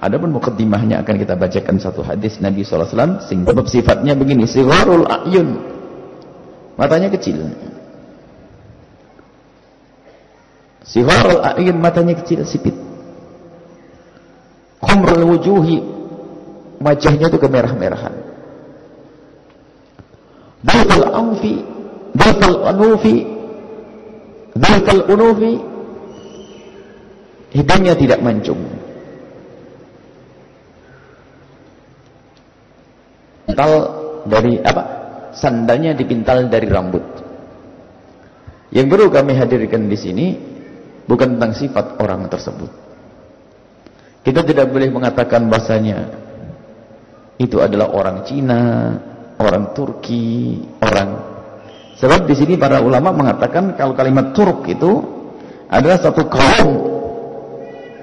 Adapun mukaddimahnya akan kita bacakan satu hadis Nabi SAW sehingga sifatnya begini, sigharul a'yun. Matanya kecil. Sigharul a'yun matanya kecil sipit. Khumrul wujuhi wajahnya itu kemerah-merahan. Dhul anfi, dhul anufi, dhul unufi hidungnya tidak mancung. Pintal dari apa? Sandalnya dipintal dari rambut. Yang perlu kami hadirkan di sini bukan tentang sifat orang tersebut. Kita tidak boleh mengatakan bahasanya itu adalah orang Cina, orang Turki, orang sebab di sini para ulama mengatakan kalau kalimat Turk itu adalah satu kaum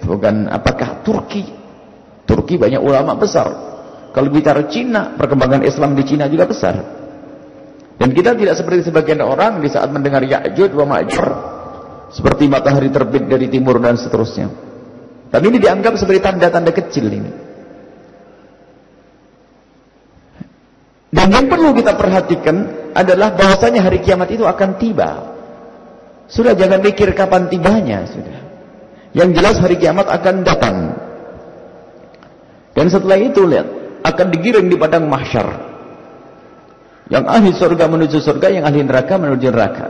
bukan apakah Turki Turki banyak ulama besar kalau bicara Cina, perkembangan Islam di Cina juga besar. Dan kita tidak seperti sebagian orang di saat mendengar Ya'jud wa Ma'jur. Seperti matahari terbit dari timur dan seterusnya. Tapi ini dianggap sebagai tanda-tanda kecil ini. Dan yang perlu kita perhatikan adalah bahwasanya hari kiamat itu akan tiba. Sudah jangan mikir kapan tibanya, sudah. Yang jelas hari kiamat akan datang. Dan setelah itu lihat, akan digiring di padang mahsyar. Yang ahli surga menuju surga, yang ahli neraka menuju neraka.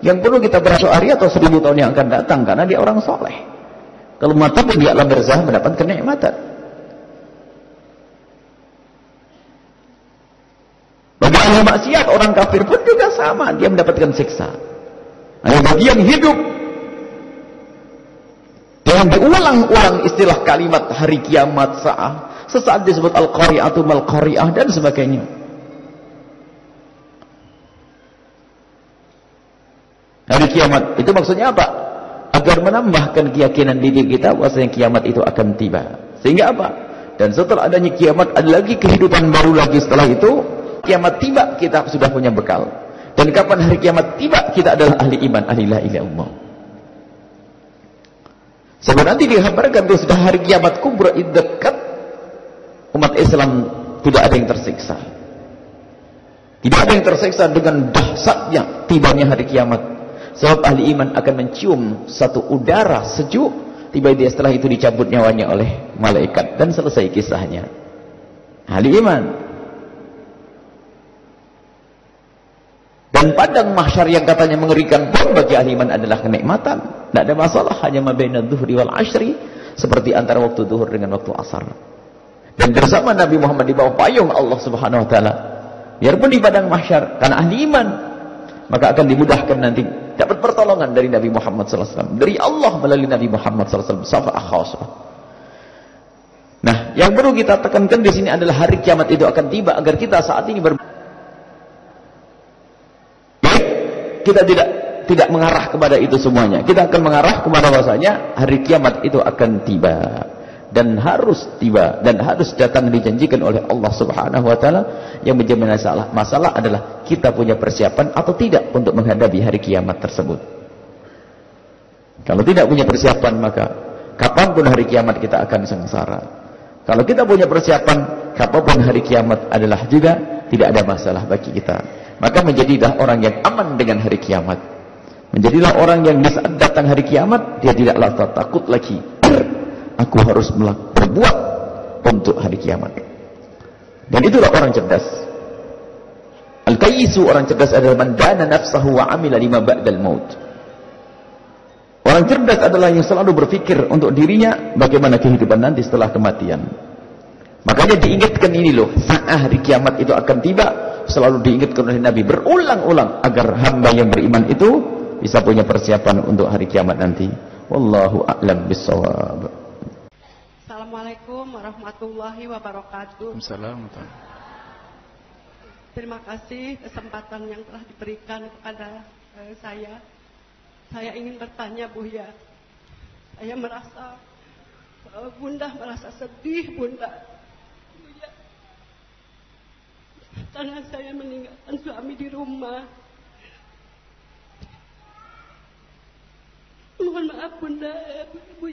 Yang perlu kita hari atau seribu tahun yang akan datang karena dia orang soleh. Kalau mata pun dia berzah mendapat kenikmatan. Bagi ahli maksiat, orang kafir pun juga sama, dia mendapatkan siksa. Hanya bagi yang hidup dengan diulang-ulang istilah kalimat hari kiamat sa'ah Sesaat disebut al-qari'atu mal-qari'ah dan sebagainya. Hari kiamat itu maksudnya apa? Agar menambahkan keyakinan diri kita bahwasanya kiamat itu akan tiba. Sehingga apa? Dan setelah adanya kiamat ada lagi kehidupan baru lagi setelah itu kiamat tiba kita sudah punya bekal. Dan kapan hari kiamat tiba kita adalah ahli iman, ahli la ilaha illallah. Sebab nanti dikabarkan itu sudah hari kiamat kubra dekat umat Islam tidak ada yang tersiksa. Tidak ada yang tersiksa dengan dahsyatnya tibanya hari kiamat. Sebab ahli iman akan mencium satu udara sejuk. Tiba dia setelah itu dicabut nyawanya oleh malaikat. Dan selesai kisahnya. Ahli iman. Dan padang mahsyar yang katanya mengerikan pun bagi ahli iman adalah kenikmatan. Tidak ada masalah. Hanya mabainat duhri wal ashri. Seperti antara waktu duhur dengan waktu asar. Dan bersama Nabi Muhammad di bawah payung Allah Subhanahu wa taala. Biarpun di padang mahsyar karena ahli iman, maka akan dimudahkan nanti dapat pertolongan dari Nabi Muhammad sallallahu alaihi wasallam, dari Allah melalui Nabi Muhammad sallallahu alaihi wasallam. Nah, yang perlu kita tekankan di sini adalah hari kiamat itu akan tiba agar kita saat ini ber kita tidak tidak mengarah kepada itu semuanya. Kita akan mengarah kepada bahasanya hari kiamat itu akan tiba dan harus tiba dan harus datang dijanjikan oleh Allah Subhanahu wa taala. Yang menjadi masalah masalah adalah kita punya persiapan atau tidak untuk menghadapi hari kiamat tersebut. Kalau tidak punya persiapan maka kapan pun hari kiamat kita akan sengsara. Kalau kita punya persiapan kapan pun hari kiamat adalah juga tidak ada masalah bagi kita. Maka menjadilah orang yang aman dengan hari kiamat. Menjadilah orang yang bisa datang hari kiamat dia tidaklah takut lagi aku harus berbuat untuk hari kiamat. Dan itulah orang cerdas. Al-Qayyisu orang cerdas adalah man dana nafsahu wa amila lima ba'dal maut. Orang cerdas adalah yang selalu berpikir untuk dirinya bagaimana kehidupan nanti setelah kematian. Makanya diingatkan ini loh, saat hari kiamat itu akan tiba, selalu diingatkan oleh Nabi berulang-ulang agar hamba yang beriman itu bisa punya persiapan untuk hari kiamat nanti. Wallahu a'lam bissawab. Assalamualaikum warahmatullahi wabarakatuh. Assalamualaikum. Terima kasih kesempatan yang telah diberikan kepada eh, saya. Saya ingin bertanya Bu ya. Saya merasa eh, Bunda merasa sedih Bunda. Bu ya. Karena saya meninggalkan suami di rumah. Mohon maaf Bunda, Bu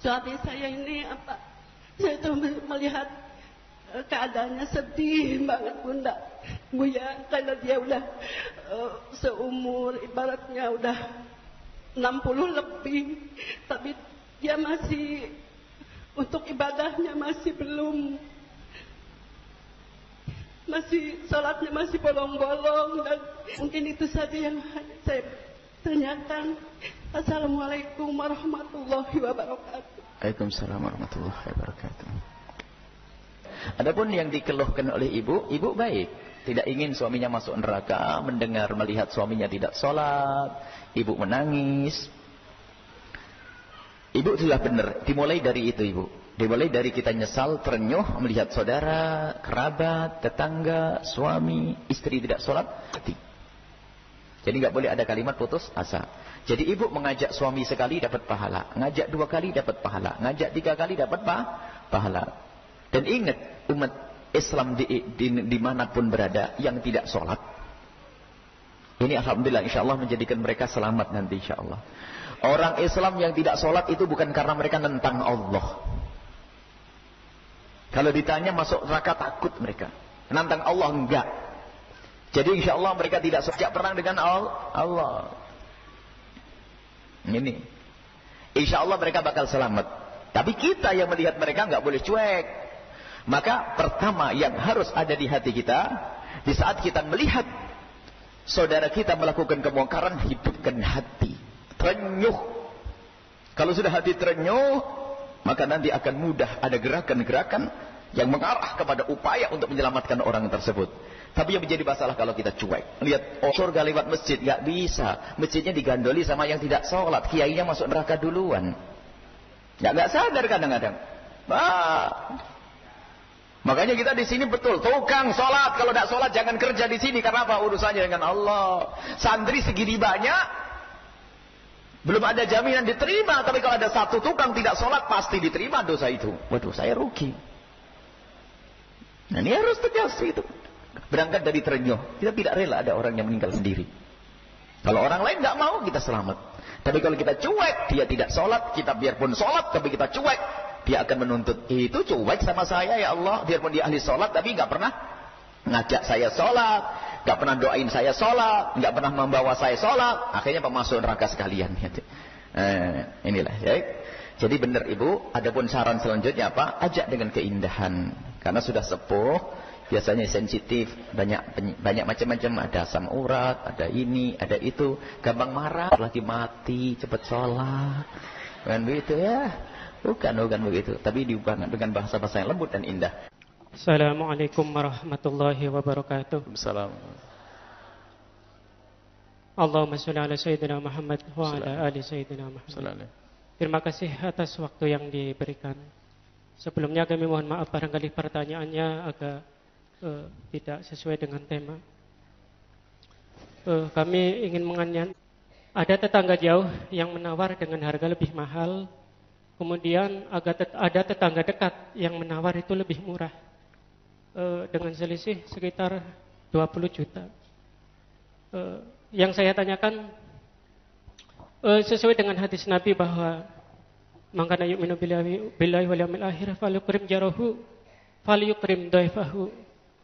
suami saya ini apa? Saya tuh melihat eh, keadaannya sedih banget bunda, bu ya, karena dia udah uh, seumur ibaratnya udah 60 lebih, tapi dia masih untuk ibadahnya masih belum masih sholatnya masih bolong-bolong dan mungkin itu saja yang saya tanyakan. Assalamualaikum warahmatullahi wabarakatuh. Waalaikumsalam warahmatullahi wabarakatuh. Adapun yang dikeluhkan oleh ibu, ibu baik. Tidak ingin suaminya masuk neraka, mendengar, melihat suaminya tidak sholat. Ibu menangis. Ibu sudah benar, dimulai dari itu ibu. Dimulai dari kita nyesal, terenyuh, melihat saudara, kerabat, tetangga, suami, istri tidak sholat, hati. Jadi nggak boleh ada kalimat putus asa. Jadi ibu mengajak suami sekali dapat pahala, ngajak dua kali dapat pahala, ngajak tiga kali dapat pa pahala. Dan ingat umat Islam di, di, di mana pun berada yang tidak sholat. Ini Alhamdulillah insya Allah menjadikan mereka selamat nanti insya Allah. Orang Islam yang tidak sholat itu bukan karena mereka nentang Allah. Kalau ditanya masuk neraka takut mereka. Nentang Allah enggak. Jadi insya Allah mereka tidak sejak perang dengan Allah. Ini. Insya Allah mereka bakal selamat. Tapi kita yang melihat mereka nggak boleh cuek. Maka pertama yang harus ada di hati kita. Di saat kita melihat saudara kita melakukan kemungkaran, hidupkan hati. Terenyuh. Kalau sudah hati terenyuh, maka nanti akan mudah ada gerakan-gerakan yang mengarah kepada upaya untuk menyelamatkan orang tersebut. Tapi yang menjadi masalah kalau kita cuek. Lihat oh, surga lewat masjid. Gak bisa. Masjidnya digandoli sama yang tidak sholat. Kiainya masuk neraka duluan. Ya gak sadar kadang-kadang. Ah. Makanya kita di sini betul. Tukang sholat. Kalau tidak sholat jangan kerja di sini. Karena apa? Urusannya dengan Allah. Santri segini banyak. Belum ada jaminan diterima. Tapi kalau ada satu tukang tidak sholat. Pasti diterima dosa itu. Waduh saya rugi. Nah ini harus tegas itu. Berangkat dari terenyuh. Kita tidak rela ada orang yang meninggal sendiri. Kalau orang lain nggak mau, kita selamat. Tapi kalau kita cuek, dia tidak sholat. Kita biarpun sholat, tapi kita cuek. Dia akan menuntut. Itu cuek sama saya ya Allah. Biarpun dia ahli sholat, tapi nggak pernah ngajak saya sholat. nggak pernah doain saya sholat. nggak pernah membawa saya sholat. Akhirnya pemasuk neraka sekalian. Eh, inilah. Ya. Jadi benar ibu, adapun saran selanjutnya apa? Ajak dengan keindahan. Karena sudah sepuh, biasanya sensitif, banyak banyak macam-macam, ada asam urat, ada ini, ada itu, gampang marah, lagi mati, cepat sholat, bukan begitu ya? Bukan, bukan begitu. Tapi diubah dengan bahasa-bahasa yang lembut dan indah. Assalamualaikum warahmatullahi wabarakatuh. Assalamualaikum. Allahumma salli ala Sayyidina Muhammad wa ala ali Sayyidina Muhammad. Terima kasih atas waktu yang diberikan. Sebelumnya kami mohon maaf barangkali pertanyaannya agak uh, tidak sesuai dengan tema. Uh, kami ingin menganyan ada tetangga jauh yang menawar dengan harga lebih mahal, kemudian ada tetangga dekat yang menawar itu lebih murah uh, dengan selisih sekitar 20 juta. Uh, yang saya tanyakan uh, sesuai dengan hadis Nabi bahwa maka yu'minu billahi wal yawmil akhir falyukrim jarahu falyukrim daifahu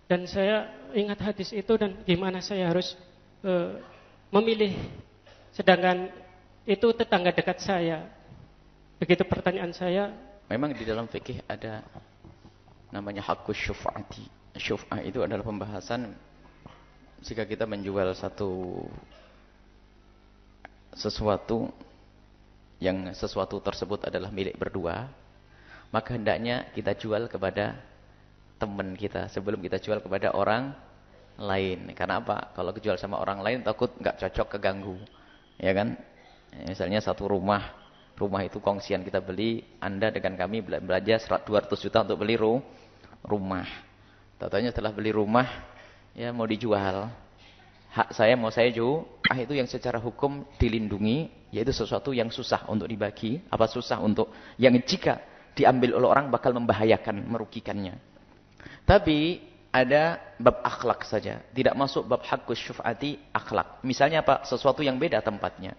dan saya ingat hadis itu dan gimana saya harus uh, memilih. Sedangkan itu tetangga dekat saya. Begitu pertanyaan saya. Memang di dalam fikih ada namanya hakus syuf'ati. Syuf'ah itu adalah pembahasan jika kita menjual satu sesuatu yang sesuatu tersebut adalah milik berdua, maka hendaknya kita jual kepada teman kita sebelum kita jual kepada orang lain. Karena apa? Kalau kejual sama orang lain takut nggak cocok keganggu. Ya kan? Misalnya satu rumah, rumah itu kongsian kita beli, Anda dengan kami belanja 200 juta untuk beli rumah. Tatanya setelah beli rumah, ya mau dijual. Hak saya mau saya jual, ah itu yang secara hukum dilindungi, yaitu sesuatu yang susah untuk dibagi, apa susah untuk yang jika diambil oleh orang bakal membahayakan, merugikannya. Tapi ada bab akhlak saja. Tidak masuk bab hakus syuf'ati akhlak. Misalnya apa? Sesuatu yang beda tempatnya.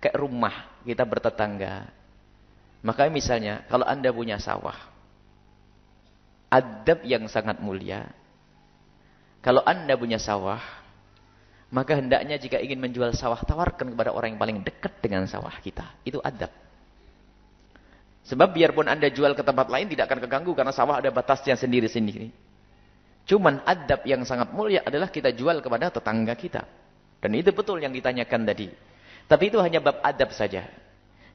Kayak rumah, kita bertetangga. Maka misalnya, kalau anda punya sawah, adab yang sangat mulia, kalau anda punya sawah, maka hendaknya jika ingin menjual sawah, tawarkan kepada orang yang paling dekat dengan sawah kita. Itu adab. Sebab biarpun anda jual ke tempat lain tidak akan keganggu karena sawah ada batasnya sendiri-sendiri. Cuman adab yang sangat mulia adalah kita jual kepada tetangga kita. Dan itu betul yang ditanyakan tadi. Tapi itu hanya bab adab saja.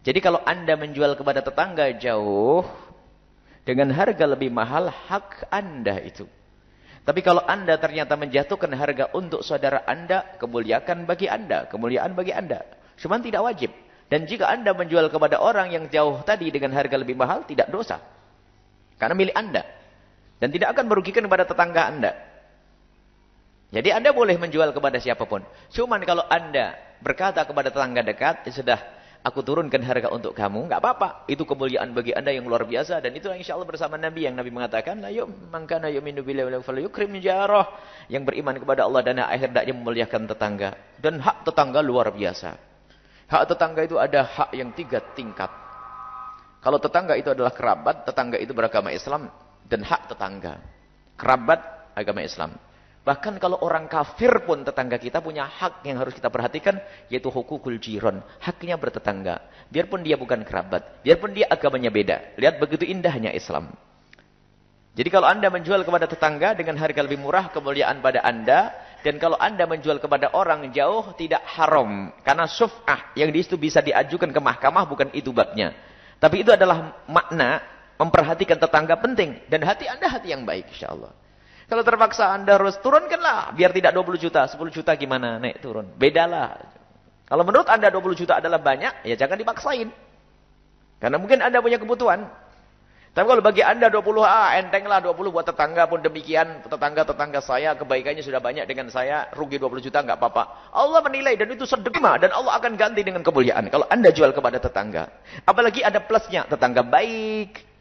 Jadi kalau anda menjual kepada tetangga jauh, dengan harga lebih mahal, hak anda itu. Tapi kalau anda ternyata menjatuhkan harga untuk saudara anda, kemuliaan bagi anda, kemuliaan bagi anda. Cuma tidak wajib. Dan jika anda menjual kepada orang yang jauh tadi dengan harga lebih mahal, tidak dosa. Karena milik anda. Dan tidak akan merugikan kepada tetangga anda. Jadi anda boleh menjual kepada siapa pun. Cuman kalau anda berkata kepada tetangga dekat, ya sudah aku turunkan harga untuk kamu, nggak apa-apa. Itu kemuliaan bagi anda yang luar biasa dan itu insya Allah bersama Nabi yang Nabi mengatakan, ayo mangkana yu'minu billahi wal yukrim jarah yang beriman kepada Allah dan akhir daknya memuliakan tetangga dan hak tetangga luar biasa. Hak tetangga itu ada hak yang tiga tingkat. Kalau tetangga itu adalah kerabat, tetangga itu beragama Islam dan hak tetangga. Kerabat agama Islam. Bahkan kalau orang kafir pun tetangga kita punya hak yang harus kita perhatikan. Yaitu hukukul jiron. Haknya bertetangga. Biarpun dia bukan kerabat. Biarpun dia agamanya beda. Lihat begitu indahnya Islam. Jadi kalau anda menjual kepada tetangga dengan harga lebih murah kemuliaan pada anda. Dan kalau anda menjual kepada orang jauh tidak haram. Karena suf'ah yang di situ bisa diajukan ke mahkamah bukan itu babnya. Tapi itu adalah makna memperhatikan tetangga penting. Dan hati anda hati yang baik insyaAllah. Kalau terpaksa anda harus turunkanlah. Biar tidak 20 juta. 10 juta gimana naik turun. Bedalah. Kalau menurut anda 20 juta adalah banyak. Ya jangan dipaksain. Karena mungkin anda punya kebutuhan. Tapi kalau bagi anda 20 ah entenglah 20 buat tetangga pun demikian. Tetangga-tetangga saya kebaikannya sudah banyak dengan saya. Rugi 20 juta nggak apa-apa. Allah menilai dan itu sedekah. Dan Allah akan ganti dengan kemuliaan. Kalau anda jual kepada tetangga. Apalagi ada plusnya. Tetangga baik.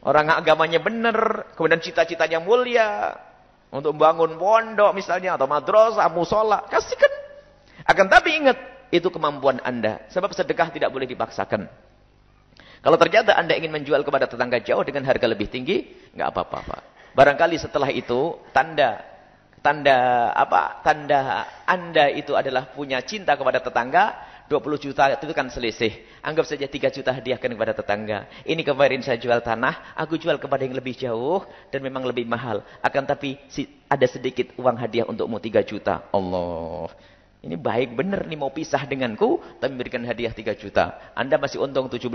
Orang agamanya benar, kemudian cita-citanya mulia. Untuk membangun pondok misalnya, atau madrasah, musola. Kasihkan. Akan tapi ingat, itu kemampuan anda. Sebab sedekah tidak boleh dipaksakan. Kalau ternyata anda ingin menjual kepada tetangga jauh dengan harga lebih tinggi, nggak apa-apa. Barangkali setelah itu, tanda tanda apa? Tanda anda itu adalah punya cinta kepada tetangga, 20 juta itu kan selisih. Anggap saja 3 juta hadiahkan kepada tetangga. Ini kemarin saya jual tanah, aku jual kepada yang lebih jauh dan memang lebih mahal. Akan tapi ada sedikit uang hadiah untukmu 3 juta. Allah. Ini baik benar nih mau pisah denganku, tapi memberikan hadiah 3 juta. Anda masih untung 17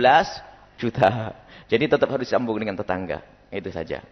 juta. Jadi tetap harus sambung dengan tetangga. Itu saja.